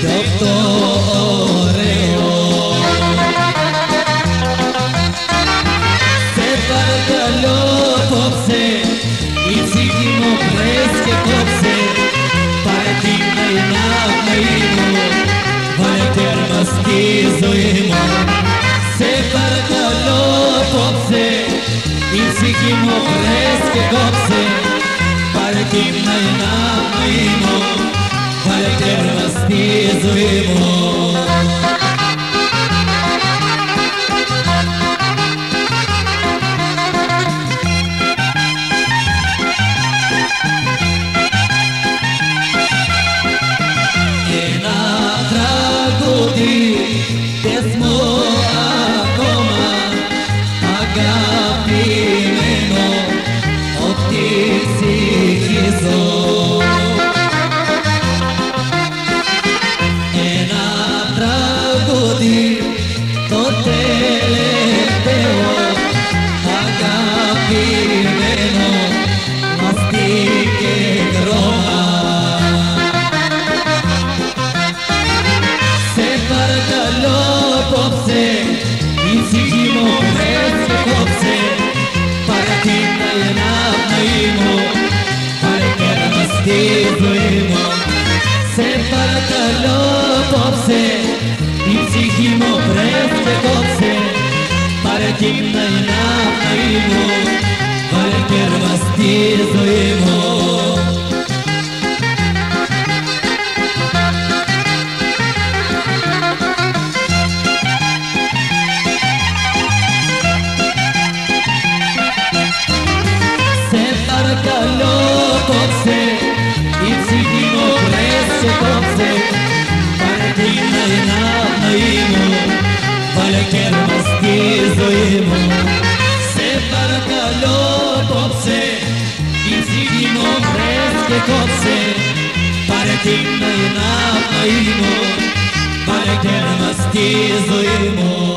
κι αυτό ωραίο Σε παρακαλώ απόψε η ψυχή μου πρες και κόψε πάρε την αγάπη μου βάλε τέρμα στη ζωή μου Σε παρακαλώ απόψε η ψυχή μου πρες και κόψε πάρε την αγάπη μου βάλε τέρμα из лимона. siedzimy obecne chłopcy Paratina je nawnaimo Parkera nas dywymo Separata lo popsy I siedzimy obecne chłopcy Paratina je nawnaimo Parkera παρακαλώ κόψε η ψυχή μου πρέσαι κόψε. Πάρε την αγάπη μου βάλε κέρμα στη ζωή μου. Σε παρακαλώ κόψε η ψυχή μου πρέσαι κόψε. Πάρε την αγάπη μου βάλε κέρμα στη ζωή μου